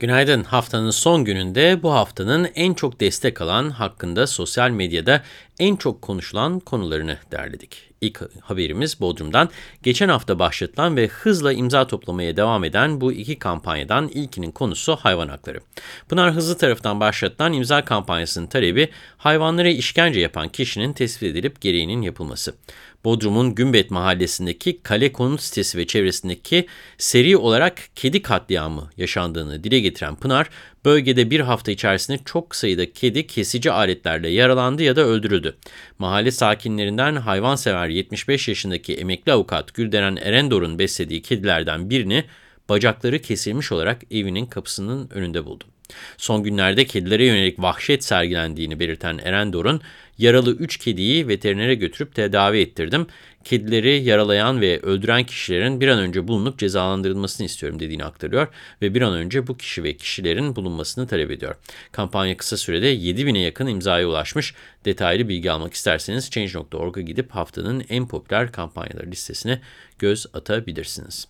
Günaydın. Haftanın son gününde bu haftanın en çok destek alan hakkında sosyal medyada en çok konuşulan konularını derledik. İlk haberimiz Bodrum'dan. Geçen hafta başlatılan ve hızla imza toplamaya devam eden bu iki kampanyadan ilkinin konusu hayvan hakları. Pınar Hızlı tarafından başlatılan imza kampanyasının talebi hayvanlara işkence yapan kişinin tespit edilip gereğinin yapılması. Bodrum'un Gümbet mahallesindeki kale konut sitesi ve çevresindeki seri olarak kedi katliamı yaşandığını dile getiren Pınar, bölgede bir hafta içerisinde çok sayıda kedi kesici aletlerle yaralandı ya da öldürüldü. Mahalle sakinlerinden hayvansever 75 yaşındaki emekli avukat Gülderen Erendor'un beslediği kedilerden birini bacakları kesilmiş olarak evinin kapısının önünde buldu. Son günlerde kedilere yönelik vahşet sergilendiğini belirten Erendor'un yaralı 3 kediyi veterinere götürüp tedavi ettirdim. Kedileri yaralayan ve öldüren kişilerin bir an önce bulunup cezalandırılmasını istiyorum dediğini aktarıyor ve bir an önce bu kişi ve kişilerin bulunmasını talep ediyor. Kampanya kısa sürede 7000'e yakın imzaya ulaşmış. Detaylı bilgi almak isterseniz Change.org'a gidip haftanın en popüler kampanyaları listesine göz atabilirsiniz.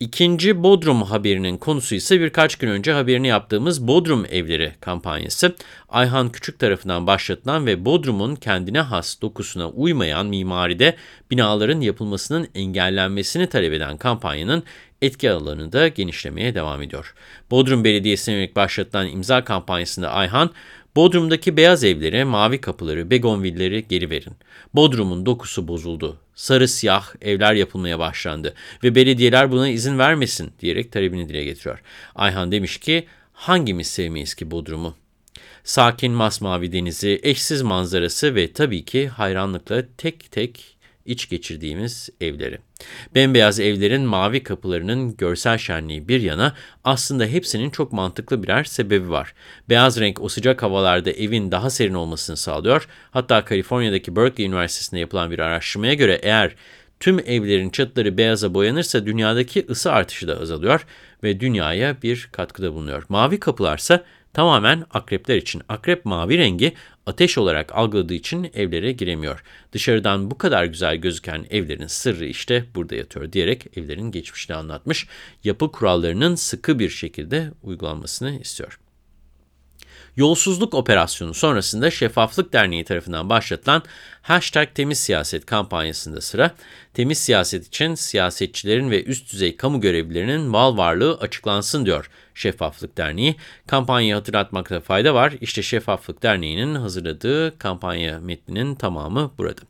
İkinci Bodrum haberinin konusu ise birkaç gün önce haberini yaptığımız Bodrum Evleri kampanyası. Ayhan Küçük tarafından başlatılan ve Bodrum'un kendine has dokusuna uymayan mimaride binaların yapılmasının engellenmesini talep eden kampanyanın etki alanı da genişlemeye devam ediyor. Bodrum Belediyesi'ne yönelik başlatılan imza kampanyasında Ayhan, Bodrum'daki beyaz evleri, mavi kapıları, begonvilleri geri verin. Bodrum'un dokusu bozuldu. Sarı siyah evler yapılmaya başlandı ve belediyeler buna izin vermesin diyerek talebini dile getiriyor. Ayhan demiş ki hangimiz sevmeyiz ki Bodrum'u? Sakin masmavi denizi, eşsiz manzarası ve tabii ki hayranlıkla tek tek iç geçirdiğimiz evleri. Bembeyaz evlerin mavi kapılarının görsel şenliği bir yana aslında hepsinin çok mantıklı birer sebebi var. Beyaz renk o sıcak havalarda evin daha serin olmasını sağlıyor. Hatta Kaliforniya'daki Berkeley Üniversitesi'nde yapılan bir araştırmaya göre eğer tüm evlerin çatıları beyaza boyanırsa dünyadaki ısı artışı da azalıyor ve dünyaya bir katkıda bulunuyor. Mavi kapılarsa tamamen akrepler için. Akrep mavi rengi ateş olarak algıladığı için evlere giremiyor. Dışarıdan bu kadar güzel gözüken evlerin sırrı işte burada yatıyor diyerek evlerin geçmişini anlatmış. Yapı kurallarının sıkı bir şekilde uygulanmasını istiyor. Yolsuzluk operasyonu sonrasında Şeffaflık Derneği tarafından başlatılan Hashtag Temiz Siyaset kampanyasında sıra, temiz siyaset için siyasetçilerin ve üst düzey kamu görevlilerinin mal varlığı açıklansın diyor Şeffaflık Derneği. Kampanyayı hatırlatmakta fayda var. İşte Şeffaflık Derneği'nin hazırladığı kampanya metninin tamamı burada.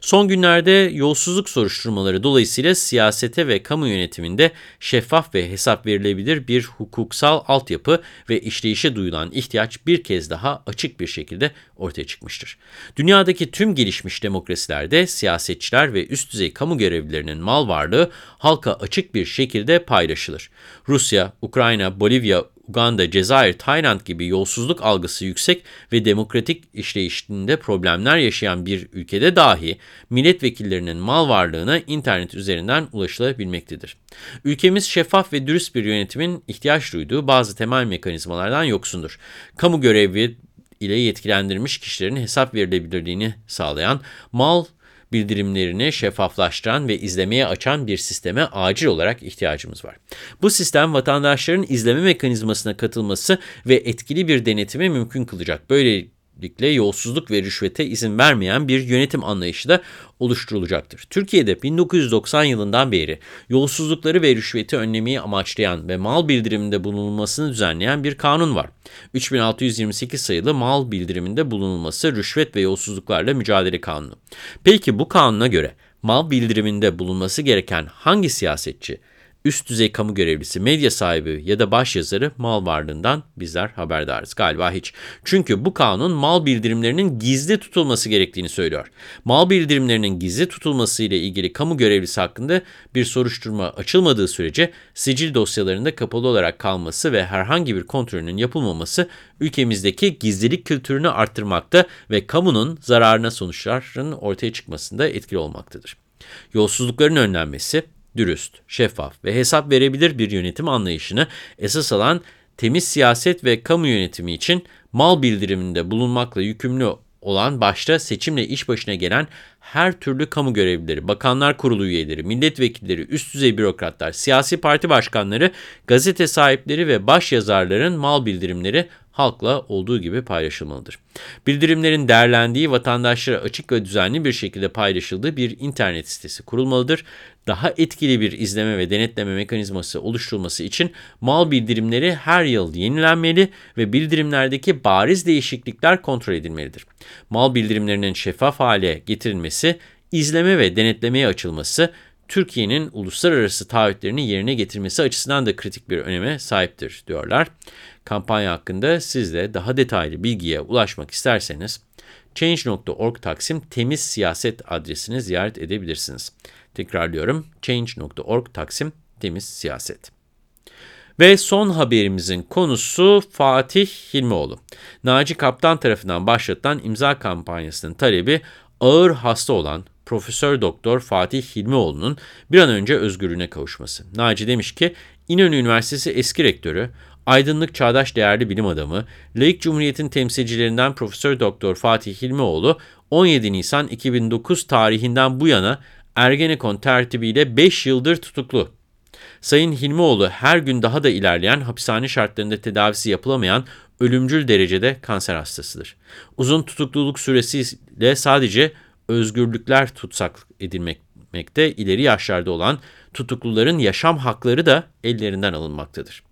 Son günlerde yolsuzluk soruşturmaları dolayısıyla siyasete ve kamu yönetiminde şeffaf ve hesap verilebilir bir hukuksal altyapı ve işleyişe duyulan ihtiyaç bir kez daha açık bir şekilde ortaya çıkmıştır. Dünyadaki tüm gelişmiş demokrasilerde siyasetçiler ve üst düzey kamu görevlilerinin mal varlığı halka açık bir şekilde paylaşılır. Rusya, Ukrayna, Bolivya, Uganda, Cezayir, Tayland gibi yolsuzluk algısı yüksek ve demokratik işleyişinde problemler yaşayan bir ülkede dahi milletvekillerinin mal varlığına internet üzerinden ulaşılabilmektedir. Ülkemiz şeffaf ve dürüst bir yönetimin ihtiyaç duyduğu bazı temel mekanizmalardan yoksundur. Kamu görevi ile yetkilendirilmiş kişilerin hesap verilebilirliğini sağlayan mal bildirimlerini şeffaflaştıran ve izlemeye açan bir sisteme acil olarak ihtiyacımız var. Bu sistem vatandaşların izleme mekanizmasına katılması ve etkili bir denetimi mümkün kılacak. Böyle Böylelikle yolsuzluk ve rüşvete izin vermeyen bir yönetim anlayışı da oluşturulacaktır. Türkiye'de 1990 yılından beri yolsuzlukları ve rüşveti önlemeyi amaçlayan ve mal bildiriminde bulunulmasını düzenleyen bir kanun var. 3628 sayılı mal bildiriminde bulunulması rüşvet ve yolsuzluklarla mücadele kanunu. Peki bu kanuna göre mal bildiriminde bulunması gereken hangi siyasetçi, üst düzey kamu görevlisi, medya sahibi ya da başyazarı mal varlığından bizler haberdarız. Galiba hiç. Çünkü bu kanun mal bildirimlerinin gizli tutulması gerektiğini söylüyor. Mal bildirimlerinin gizli tutulması ile ilgili kamu görevlisi hakkında bir soruşturma açılmadığı sürece sicil dosyalarında kapalı olarak kalması ve herhangi bir kontrolünün yapılmaması ülkemizdeki gizlilik kültürünü arttırmakta ve kamunun zararına sonuçların ortaya çıkmasında etkili olmaktadır. Yolsuzlukların önlenmesi, dürüst, şeffaf ve hesap verebilir bir yönetim anlayışını esas alan temiz siyaset ve kamu yönetimi için mal bildiriminde bulunmakla yükümlü olan başta seçimle iş başına gelen her türlü kamu görevlileri, bakanlar kurulu üyeleri, milletvekilleri, üst düzey bürokratlar, siyasi parti başkanları, gazete sahipleri ve baş yazarların mal bildirimleri halkla olduğu gibi paylaşılmalıdır. Bildirimlerin değerlendiği vatandaşlara açık ve düzenli bir şekilde paylaşıldığı bir internet sitesi kurulmalıdır. Daha etkili bir izleme ve denetleme mekanizması oluşturulması için mal bildirimleri her yıl yenilenmeli ve bildirimlerdeki bariz değişiklikler kontrol edilmelidir. Mal bildirimlerinin şeffaf hale getirilmesi, izleme ve denetlemeye açılması, Türkiye'nin uluslararası taahhütlerini yerine getirmesi açısından da kritik bir öneme sahiptir diyorlar. Kampanya hakkında siz de daha detaylı bilgiye ulaşmak isterseniz change.org taksim temiz siyaset adresini ziyaret edebilirsiniz. Tekrarlıyorum change.org taksim temiz siyaset. Ve son haberimizin konusu Fatih Hilmioğlu. Naci Kaptan tarafından başlatılan imza kampanyasının talebi ağır hasta olan Profesör Doktor Fatih Hilmioğlu'nun bir an önce özgürlüğüne kavuşması. Naci demiş ki İnönü Üniversitesi eski rektörü, aydınlık çağdaş değerli bilim adamı, laik cumhuriyetin temsilcilerinden Profesör Doktor Fatih Hilmioğlu 17 Nisan 2009 tarihinden bu yana Ergenekon tertibiyle 5 yıldır tutuklu. Sayın Hilmioğlu her gün daha da ilerleyen hapishane şartlarında tedavisi yapılamayan ölümcül derecede kanser hastasıdır. Uzun tutukluluk süresiyle sadece özgürlükler tutsak edilmekte, ileri yaşlarda olan tutukluların yaşam hakları da ellerinden alınmaktadır.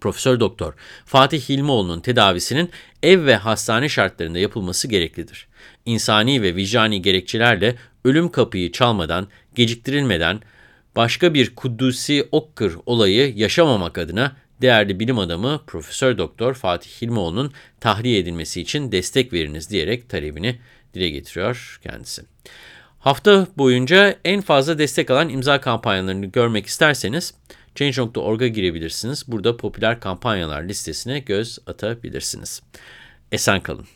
Profesör Doktor Fatih Hilmioğlu'nun tedavisinin ev ve hastane şartlarında yapılması gereklidir. İnsani ve vicdani gerekçelerle ölüm kapıyı çalmadan, geciktirilmeden başka bir Kudüs'ü Okkır olayı yaşamamak adına değerli bilim adamı Profesör Doktor Fatih Hilmioğlu'nun tahliye edilmesi için destek veriniz diyerek talebini dile getiriyor kendisi. Hafta boyunca en fazla destek alan imza kampanyalarını görmek isterseniz Change.org'a girebilirsiniz. Burada popüler kampanyalar listesine göz atabilirsiniz. Esen kalın.